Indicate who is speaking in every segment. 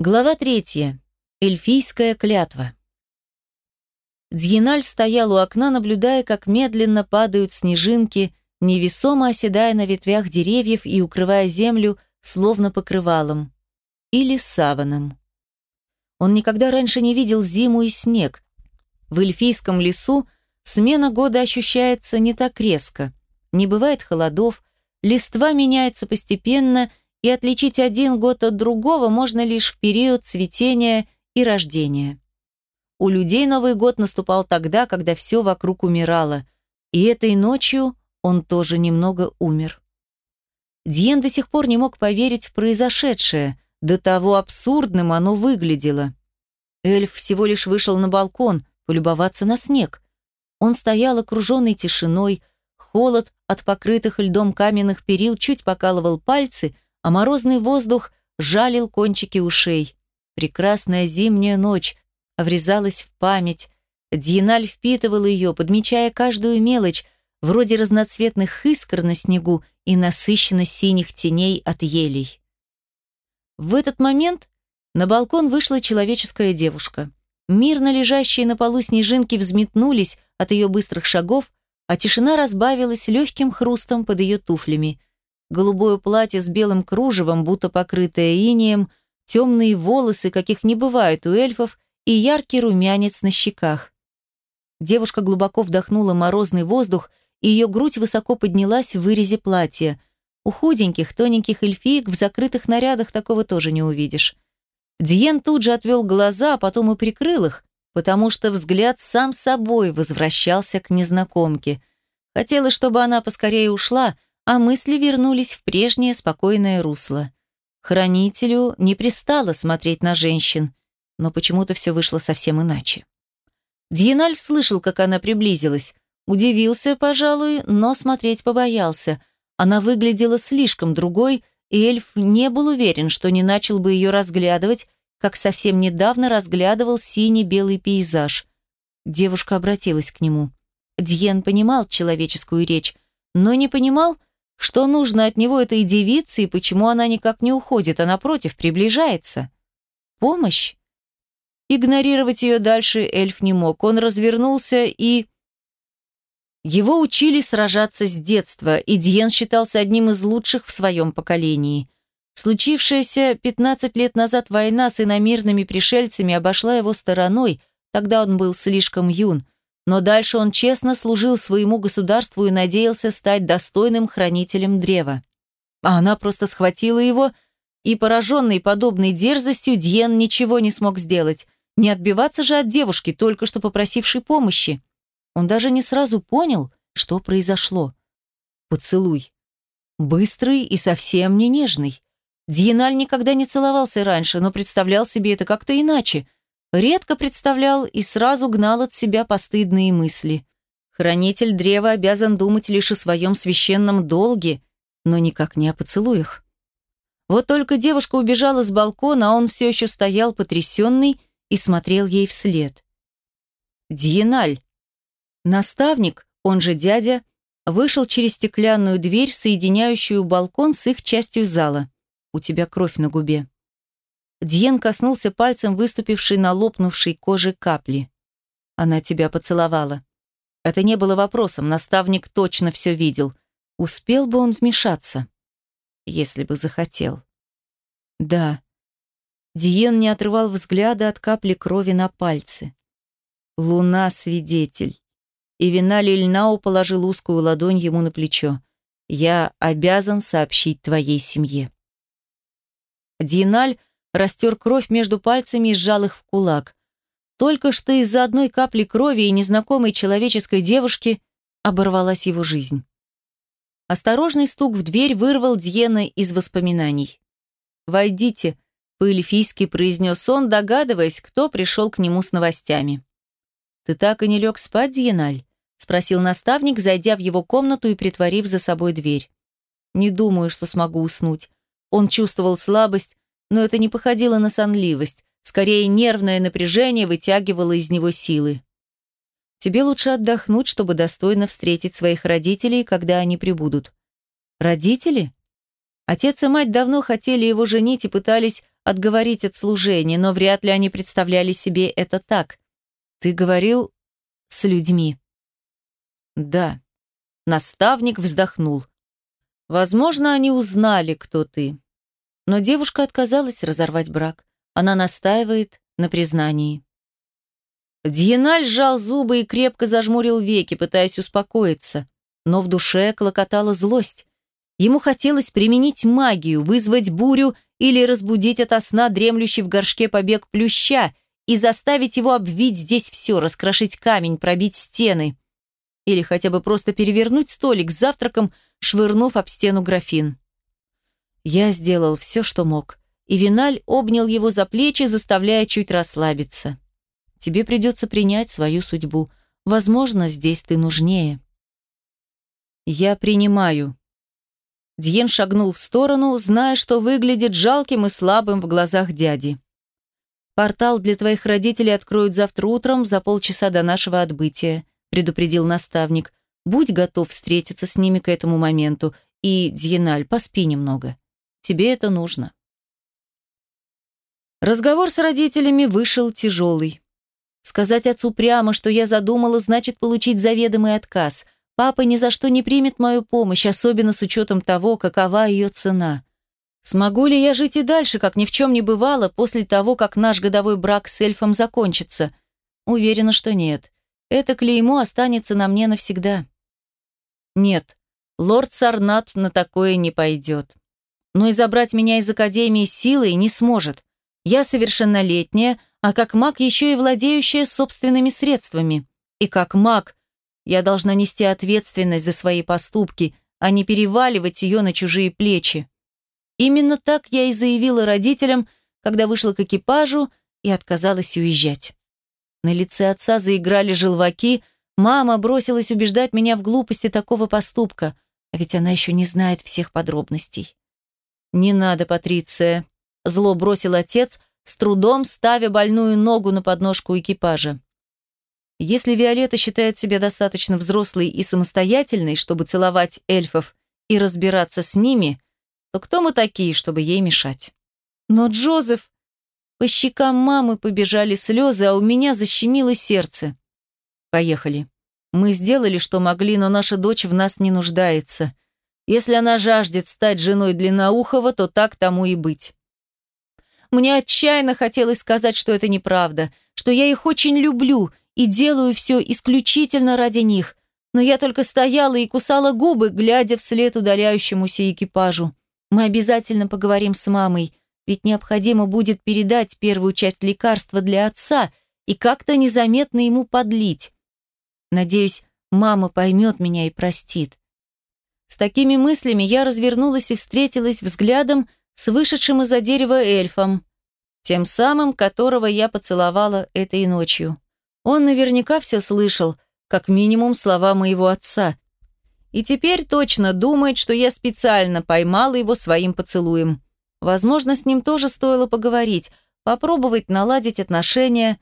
Speaker 1: Глава третья. Эльфийская клятва. Дьеналь стоял у окна, наблюдая, как медленно падают снежинки, невесомо оседая на ветвях деревьев и укрывая землю, словно покрывалом. Или саваном. Он никогда раньше не видел зиму и снег. В эльфийском лесу смена года ощущается не так резко. Не бывает холодов, листва меняется постепенно – и отличить один год от другого можно лишь в период цветения и рождения. У людей Новый год наступал тогда, когда все вокруг умирало, и этой ночью он тоже немного умер. Диен до сих пор не мог поверить в произошедшее, до того абсурдным оно выглядело. Эльф всего лишь вышел на балкон, полюбоваться на снег. Он стоял окруженный тишиной, холод от покрытых льдом каменных перил чуть покалывал пальцы – а морозный воздух жалил кончики ушей. Прекрасная зимняя ночь врезалась в память. Диеналь впитывал ее, подмечая каждую мелочь, вроде разноцветных искр на снегу и насыщенно синих теней от елей. В этот момент на балкон вышла человеческая девушка. Мирно лежащие на полу снежинки взметнулись от ее быстрых шагов, а тишина разбавилась легким хрустом под ее туфлями голубое платье с белым кружевом, будто покрытое инеем, темные волосы, каких не бывает у эльфов, и яркий румянец на щеках. Девушка глубоко вдохнула морозный воздух, и ее грудь высоко поднялась в вырезе платья. У худеньких, тоненьких эльфиек в закрытых нарядах такого тоже не увидишь. Диен тут же отвел глаза, а потом и прикрыл их, потому что взгляд сам собой возвращался к незнакомке. Хотелось, чтобы она поскорее ушла, а мысли вернулись в прежнее спокойное русло. Хранителю не пристало смотреть на женщин, но почему-то все вышло совсем иначе. Дьеналь слышал, как она приблизилась. Удивился, пожалуй, но смотреть побоялся. Она выглядела слишком другой, и эльф не был уверен, что не начал бы ее разглядывать, как совсем недавно разглядывал синий-белый пейзаж. Девушка обратилась к нему. Дьен понимал человеческую речь, но не понимал, что нужно от него этой девице и почему она никак не уходит, а напротив приближается? Помощь? Игнорировать ее дальше эльф не мог. Он развернулся и... Его учили сражаться с детства, и Диен считался одним из лучших в своем поколении. Случившаяся 15 лет назад война с иномирными пришельцами обошла его стороной, тогда он был слишком юн – но дальше он честно служил своему государству и надеялся стать достойным хранителем древа. А она просто схватила его, и, пораженный подобной дерзостью, Дьен ничего не смог сделать. Не отбиваться же от девушки, только что попросившей помощи. Он даже не сразу понял, что произошло. Поцелуй. Быстрый и совсем не нежный. Дьеналь никогда не целовался раньше, но представлял себе это как-то иначе – редко представлял и сразу гнал от себя постыдные мысли. Хранитель древа обязан думать лишь о своем священном долге, но никак не о поцелуях. Вот только девушка убежала с балкона, а он все еще стоял потрясенный и смотрел ей вслед. Диеналь. Наставник, он же дядя, вышел через стеклянную дверь, соединяющую балкон с их частью зала. У тебя кровь на губе. Дьен коснулся пальцем выступившей на лопнувшей коже капли. Она тебя поцеловала. Это не было вопросом, наставник точно все видел. Успел бы он вмешаться? Если бы захотел. Да. Диен не отрывал взгляда от капли крови на пальце. Луна — свидетель. И вина Лильнау положил узкую ладонь ему на плечо. «Я обязан сообщить твоей семье». Диналь растер кровь между пальцами и сжал их в кулак. Только что из-за одной капли крови и незнакомой человеческой девушки оборвалась его жизнь. Осторожный стук в дверь вырвал Дьена из воспоминаний. «Войдите», — по-эльфийски произнес он, догадываясь, кто пришел к нему с новостями. «Ты так и не лег спать, Дьеналь?» — спросил наставник, зайдя в его комнату и притворив за собой дверь. «Не думаю, что смогу уснуть». Он чувствовал слабость, но это не походило на сонливость, скорее нервное напряжение вытягивало из него силы. Тебе лучше отдохнуть, чтобы достойно встретить своих родителей, когда они прибудут. Родители? Отец и мать давно хотели его женить и пытались отговорить от служения, но вряд ли они представляли себе это так. Ты говорил с людьми. Да. Наставник вздохнул. Возможно, они узнали, кто ты. Но девушка отказалась разорвать брак. Она настаивает на признании. Дьеналь сжал зубы и крепко зажмурил веки, пытаясь успокоиться. Но в душе клокотала злость. Ему хотелось применить магию, вызвать бурю или разбудить ото сна дремлющий в горшке побег плюща и заставить его обвить здесь все, раскрошить камень, пробить стены. Или хотя бы просто перевернуть столик с завтраком, швырнув об стену графин. Я сделал все, что мог, и Виналь обнял его за плечи, заставляя чуть расслабиться. Тебе придется принять свою судьбу. Возможно, здесь ты нужнее. Я принимаю. Дьен шагнул в сторону, зная, что выглядит жалким и слабым в глазах дяди. «Портал для твоих родителей откроют завтра утром за полчаса до нашего отбытия», предупредил наставник. «Будь готов встретиться с ними к этому моменту. И, Дьеналь, поспи немного. Тебе это нужно». Разговор с родителями вышел тяжелый. Сказать отцу прямо, что я задумала, значит получить заведомый отказ. Папа ни за что не примет мою помощь, особенно с учетом того, какова ее цена. Смогу ли я жить и дальше, как ни в чем не бывало, после того, как наш годовой брак с эльфом закончится? Уверена, что нет. Это клеймо останется на мне навсегда. Нет, лорд Сарнат на такое не пойдет. Но и забрать меня из Академии силой не сможет. Я совершеннолетняя, а как маг еще и владеющая собственными средствами. И как маг я должна нести ответственность за свои поступки, а не переваливать ее на чужие плечи. Именно так я и заявила родителям, когда вышла к экипажу и отказалась уезжать. На лице отца заиграли желваки, мама бросилась убеждать меня в глупости такого поступка, а ведь она еще не знает всех подробностей. «Не надо, Патриция», — зло бросил отец, с трудом ставя больную ногу на подножку экипажа. Если Виолетта считает себя достаточно взрослой и самостоятельной, чтобы целовать эльфов и разбираться с ними, то кто мы такие, чтобы ей мешать? Но Джозеф... По щекам мамы побежали слезы, а у меня защемило сердце. Поехали. Мы сделали, что могли, но наша дочь в нас не нуждается. Если она жаждет стать женой Длинноухова, то так тому и быть. Мне отчаянно хотелось сказать, что это неправда, что я их очень люблю и делаю все исключительно ради них, но я только стояла и кусала губы, глядя вслед удаляющемуся экипажу. Мы обязательно поговорим с мамой, ведь необходимо будет передать первую часть лекарства для отца и как-то незаметно ему подлить. Надеюсь, мама поймет меня и простит. С такими мыслями я развернулась и встретилась взглядом с вышедшим из-за дерева эльфом, тем самым, которого я поцеловала этой ночью. Он наверняка все слышал, как минимум слова моего отца, и теперь точно думает, что я специально поймала его своим поцелуем. Возможно, с ним тоже стоило поговорить, попробовать наладить отношения,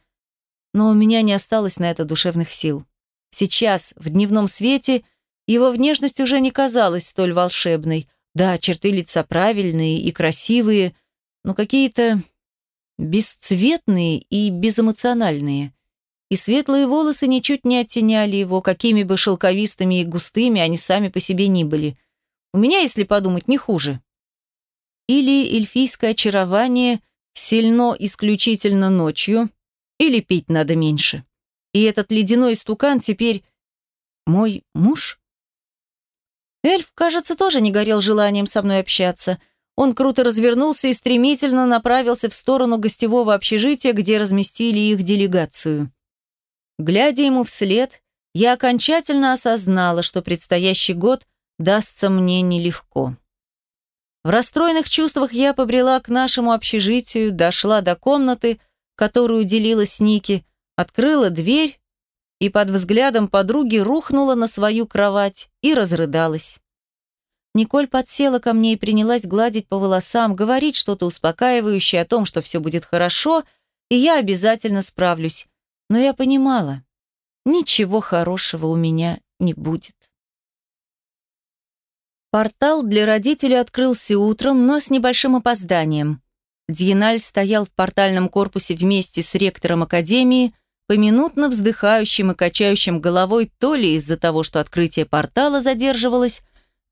Speaker 1: но у меня не осталось на это душевных сил. Сейчас, в дневном свете, его внешность уже не казалась столь волшебной, да, черты лица правильные и красивые, но какие-то бесцветные и безэмоциональные. И светлые волосы ничуть не оттеняли его, какими бы шелковистыми и густыми они сами по себе ни были. У меня, если подумать, не хуже. Или эльфийское очарование сильно исключительно ночью, или пить надо меньше. И этот ледяной стукан теперь мой муж? Эльф, кажется, тоже не горел желанием со мной общаться. Он круто развернулся и стремительно направился в сторону гостевого общежития, где разместили их делегацию. Глядя ему вслед, я окончательно осознала, что предстоящий год дастся мне нелегко. В расстроенных чувствах я побрела к нашему общежитию, дошла до комнаты, которую делила с Ники, открыла дверь и под взглядом подруги рухнула на свою кровать и разрыдалась. Николь подсела ко мне и принялась гладить по волосам, говорить что-то успокаивающее о том, что все будет хорошо, и я обязательно справлюсь. Но я понимала, ничего хорошего у меня не будет. Портал для родителей открылся утром, но с небольшим опозданием. Дьеналь стоял в портальном корпусе вместе с ректором Академии, поминутно вздыхающим и качающим головой то ли из-за того, что открытие портала задерживалось,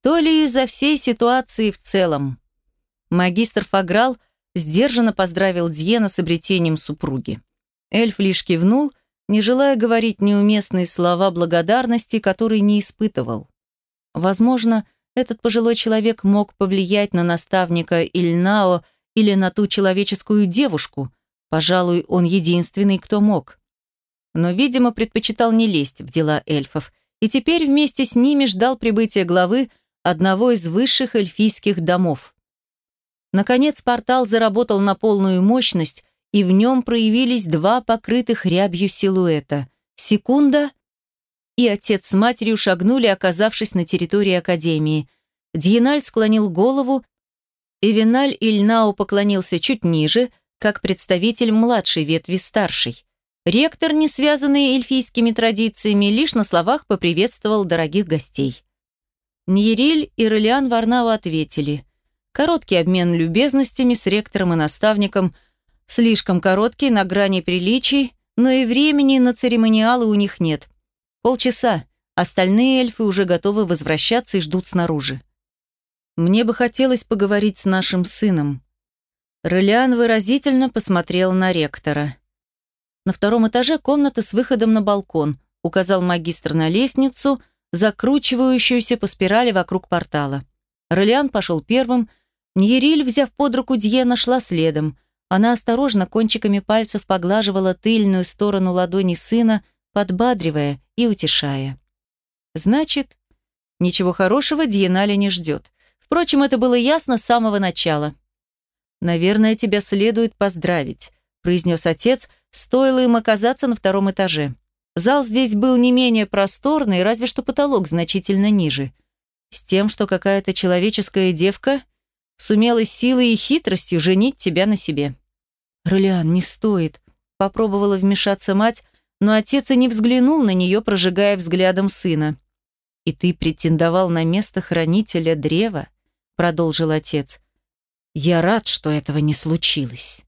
Speaker 1: то ли из-за всей ситуации в целом. Магистр Фаграл сдержанно поздравил Дьена с обретением супруги. Эльф лишь кивнул, не желая говорить неуместные слова благодарности, которые не испытывал. Возможно, этот пожилой человек мог повлиять на наставника Ильнао или на ту человеческую девушку. Пожалуй, он единственный, кто мог. Но, видимо, предпочитал не лезть в дела эльфов, и теперь вместе с ними ждал прибытия главы одного из высших эльфийских домов. Наконец портал заработал на полную мощность, и в нем проявились два покрытых рябью силуэта. Секунда, и отец с матерью шагнули, оказавшись на территории Академии. Дьеналь склонил голову, и Виналь Ильнау поклонился чуть ниже, как представитель младшей ветви старшей. Ректор, не связанный эльфийскими традициями, лишь на словах поприветствовал дорогих гостей. Ньериль и Ролиан Варнау ответили. Короткий обмен любезностями с ректором и наставником, слишком короткий, на грани приличий, но и времени на церемониалы у них нет. Полчаса. Остальные эльфы уже готовы возвращаться и ждут снаружи. Мне бы хотелось поговорить с нашим сыном. Ролиан выразительно посмотрел на ректора. На втором этаже комната с выходом на балкон, указал магистр на лестницу, закручивающуюся по спирали вокруг портала. Ролиан пошел первым, Ньериль, взяв под руку Дьена, шла следом. Она осторожно кончиками пальцев поглаживала тыльную сторону ладони сына, подбадривая и утешая. Значит, ничего хорошего Диенале не ждет. Впрочем, это было ясно с самого начала. «Наверное, тебя следует поздравить», – произнес отец, стоило им оказаться на втором этаже. Зал здесь был не менее просторный, разве что потолок значительно ниже. С тем, что какая-то человеческая девка сумела силой и хитростью женить тебя на себе. «Ролиан, не стоит», – попробовала вмешаться мать, но отец и не взглянул на нее, прожигая взглядом сына. «И ты претендовал на место хранителя древа?» — продолжил отец. «Я рад, что этого не случилось».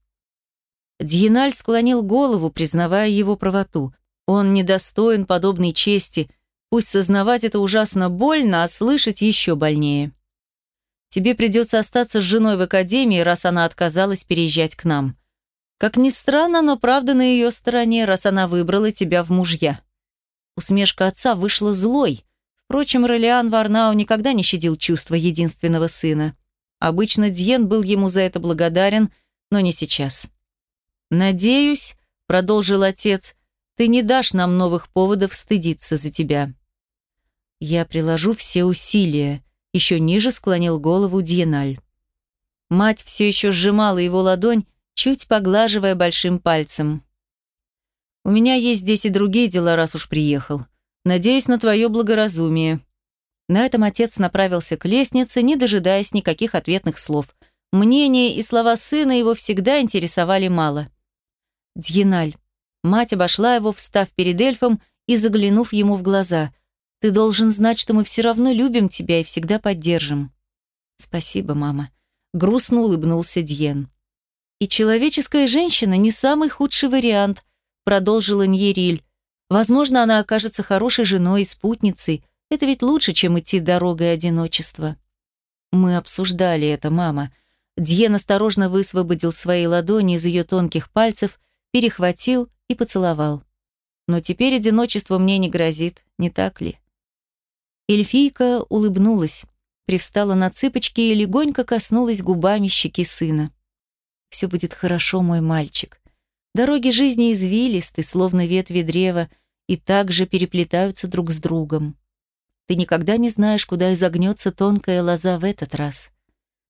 Speaker 1: Дьеналь склонил голову, признавая его правоту. Он недостоин подобной чести, пусть сознавать это ужасно больно, а слышать еще больнее. Тебе придется остаться с женой в академии, раз она отказалась переезжать к нам. Как ни странно, но правда на ее стороне, раз она выбрала тебя в мужья. Усмешка отца вышла злой. Впрочем, Ролиан Варнау никогда не щадил чувства единственного сына. Обычно Дьен был ему за это благодарен, но не сейчас. «Надеюсь», — продолжил отец, — «ты не дашь нам новых поводов стыдиться за тебя». «Я приложу все усилия», — еще ниже склонил голову Дьеналь. Мать все еще сжимала его ладонь, чуть поглаживая большим пальцем. «У меня есть здесь и другие дела, раз уж приехал. Надеюсь на твое благоразумие». На этом отец направился к лестнице, не дожидаясь никаких ответных слов. Мнение и слова сына его всегда интересовали мало. «Дьеналь». Мать обошла его, встав перед эльфом и заглянув ему в глаза. «Ты должен знать, что мы все равно любим тебя и всегда поддержим». «Спасибо, мама». Грустно улыбнулся Дьен. «И человеческая женщина не самый худший вариант», продолжила Ньериль. «Возможно, она окажется хорошей женой и спутницей. Это ведь лучше, чем идти дорогой одиночества». «Мы обсуждали это, мама». Дьен осторожно высвободил свои ладони из ее тонких пальцев, перехватил и поцеловал. «Но теперь одиночество мне не грозит, не так ли?» Эльфийка улыбнулась, привстала на цыпочки и легонько коснулась губами щеки сына. Все будет хорошо, мой мальчик. Дороги жизни извилисты, словно ветви древа, и также переплетаются друг с другом. Ты никогда не знаешь, куда изогнется тонкая лоза в этот раз.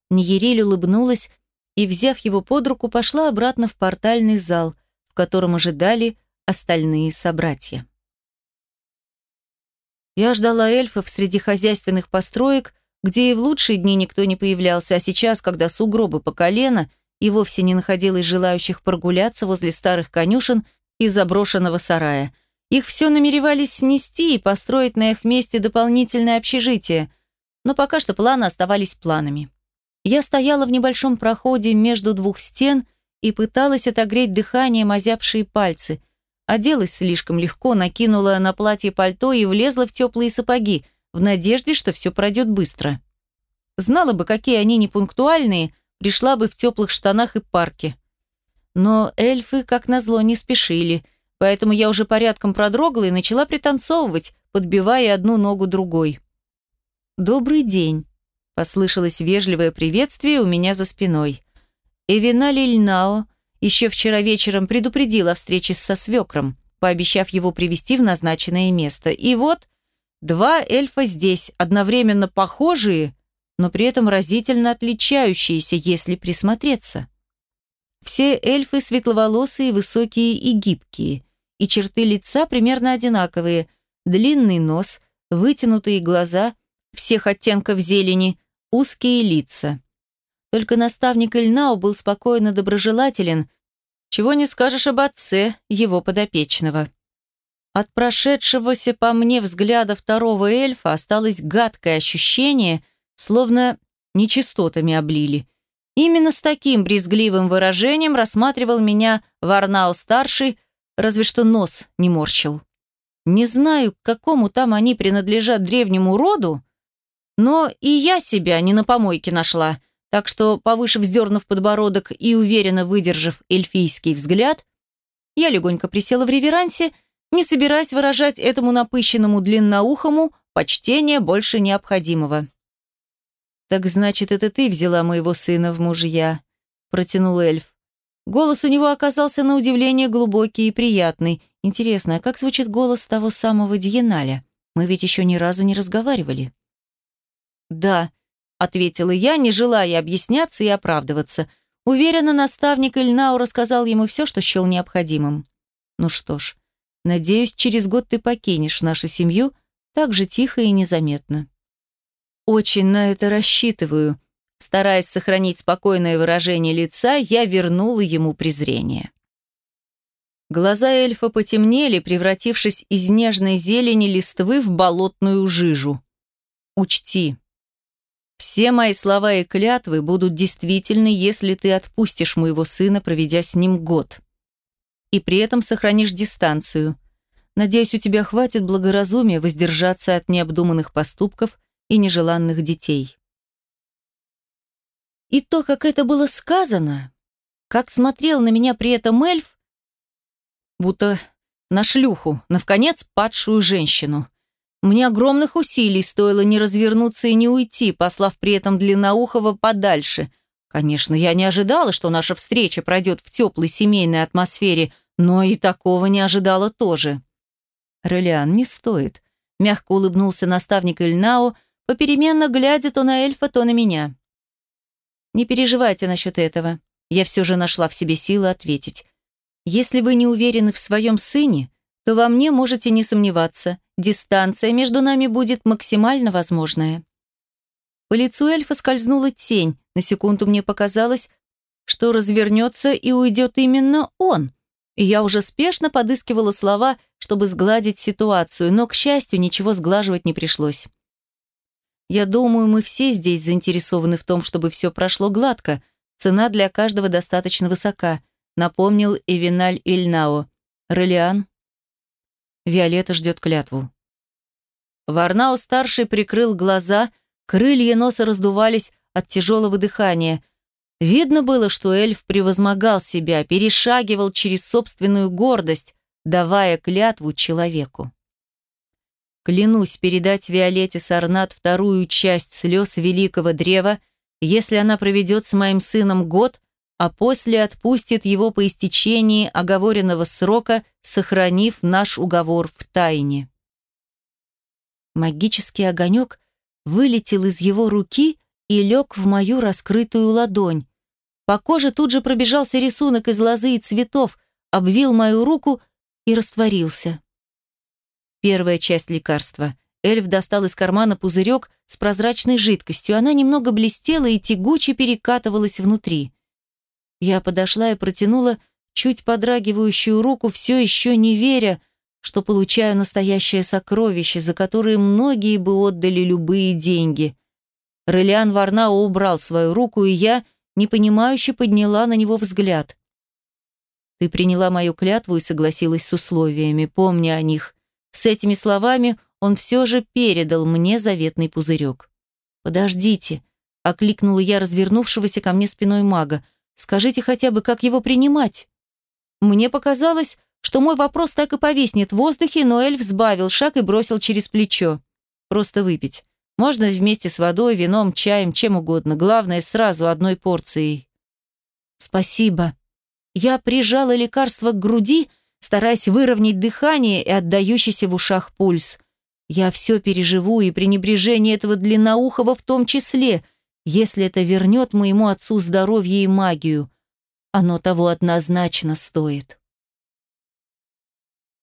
Speaker 1: Ниериль улыбнулась и, взяв его под руку, пошла обратно в портальный зал, котором ожидали остальные собратья. Я ждала эльфов среди хозяйственных построек, где и в лучшие дни никто не появлялся, а сейчас, когда сугробы по колено, и вовсе не находилось желающих прогуляться возле старых конюшен и заброшенного сарая. Их все намеревались снести и построить на их месте дополнительное общежитие, но пока что планы оставались планами. Я стояла в небольшом проходе между двух стен и пыталась отогреть дыханием озябшие пальцы. Оделась слишком легко, накинула на платье пальто и влезла в теплые сапоги, в надежде, что все пройдет быстро. Знала бы, какие они непунктуальные, пришла бы в теплых штанах и парке. Но эльфы, как назло, не спешили, поэтому я уже порядком продрогла и начала пританцовывать, подбивая одну ногу другой. «Добрый день», – послышалось вежливое приветствие у меня за спиной. Эвина Лильнао еще вчера вечером предупредил о встрече со свекром, пообещав его привести в назначенное место. И вот два эльфа здесь, одновременно похожие, но при этом разительно отличающиеся, если присмотреться. Все эльфы светловолосые, высокие и гибкие, и черты лица примерно одинаковые, длинный нос, вытянутые глаза – всех оттенков зелени, узкие лица. Только наставник Ильнау был спокойно доброжелателен, чего не скажешь об отце его подопечного. От прошедшегося по мне взгляда второго эльфа осталось гадкое ощущение, словно нечистотами облили. Именно с таким брезгливым выражением рассматривал меня Варнау-старший, разве что нос не морщил. Не знаю, к какому там они принадлежат древнему роду, но и я себя не на помойке нашла, так что, повыше вздернув подбородок и уверенно выдержав эльфийский взгляд, я легонько присела в реверансе, не собираясь выражать этому напыщенному длинноухому почтение больше необходимого. «Так значит, это ты взяла моего сына в мужья?» – протянул эльф. Голос у него оказался на удивление глубокий и приятный. Интересно, а как звучит голос того самого Дьеналя? Мы ведь еще ни разу не разговаривали. «Да», — ответила я, не желая объясняться и оправдываться. Уверена, наставник Ильнау рассказал ему все, что счел необходимым. «Ну что ж, надеюсь, через год ты покинешь нашу семью так же тихо и незаметно». «Очень на это рассчитываю», Стараясь сохранить спокойное выражение лица, я вернула ему презрение. Глаза эльфа потемнели, превратившись из нежной зелени листвы в болотную жижу. «Учти, все мои слова и клятвы будут действительны, если ты отпустишь моего сына, проведя с ним год. И при этом сохранишь дистанцию. Надеюсь, у тебя хватит благоразумия воздержаться от необдуманных поступков и нежеланных детей. И то, как это было сказано, как смотрел на меня при этом эльф, будто на шлюху, на вконец падшую женщину. Мне огромных усилий стоило не развернуться и не уйти, послав при этом Длинноухова подальше. Конечно, я не ожидала, что наша встреча пройдет в теплой семейной атмосфере, но и такого не ожидала тоже. «Релиан, не стоит», — мягко улыбнулся наставник Ильнао, попеременно глядя то на эльфа, то на меня. «Не переживайте насчет этого», — я все же нашла в себе силы ответить. «Если вы не уверены в своем сыне, то во мне можете не сомневаться дистанция между нами будет максимально возможная. По лицу эльфа скользнула тень. На секунду мне показалось, что развернется и уйдет именно он. И я уже спешно подыскивала слова, чтобы сгладить ситуацию, но, к счастью, ничего сглаживать не пришлось. Я думаю, мы все здесь заинтересованы в том, чтобы все прошло гладко. Цена для каждого достаточно высока, напомнил Эвиналь Ильнао. Релиан, Виолетта ждет клятву. Варнау-старший прикрыл глаза, крылья носа раздувались от тяжелого дыхания. Видно было, что эльф превозмогал себя, перешагивал через собственную гордость, давая клятву человеку. Клянусь передать Виолетте Сарнат вторую часть слез великого древа, если она проведет с моим сыном год, а после отпустит его по истечении оговоренного срока, сохранив наш уговор в тайне. Магический огонек вылетел из его руки и лег в мою раскрытую ладонь. По коже тут же пробежался рисунок из лозы и цветов, обвил мою руку и растворился. Первая часть лекарства. Эльф достал из кармана пузырек с прозрачной жидкостью. Она немного блестела и тягуче перекатывалась внутри. Я подошла и протянула чуть подрагивающую руку, все еще не веря, что получаю настоящее сокровище, за которое многие бы отдали любые деньги. Релиан Варнао убрал свою руку, и я, непонимающе, подняла на него взгляд. «Ты приняла мою клятву и согласилась с условиями, помни о них». С этими словами он все же передал мне заветный пузырек. «Подождите», — окликнула я развернувшегося ко мне спиной мага. «Скажите хотя бы, как его принимать?» Мне показалось, что мой вопрос так и повиснет в воздухе, но эльф сбавил шаг и бросил через плечо. «Просто выпить. Можно вместе с водой, вином, чаем, чем угодно. Главное, сразу одной порцией». «Спасибо». Я прижала лекарство к груди, стараясь выровнять дыхание и отдающийся в ушах пульс. Я все переживу, и пренебрежение этого длинноухого в том числе, если это вернет моему отцу здоровье и магию. Оно того однозначно стоит.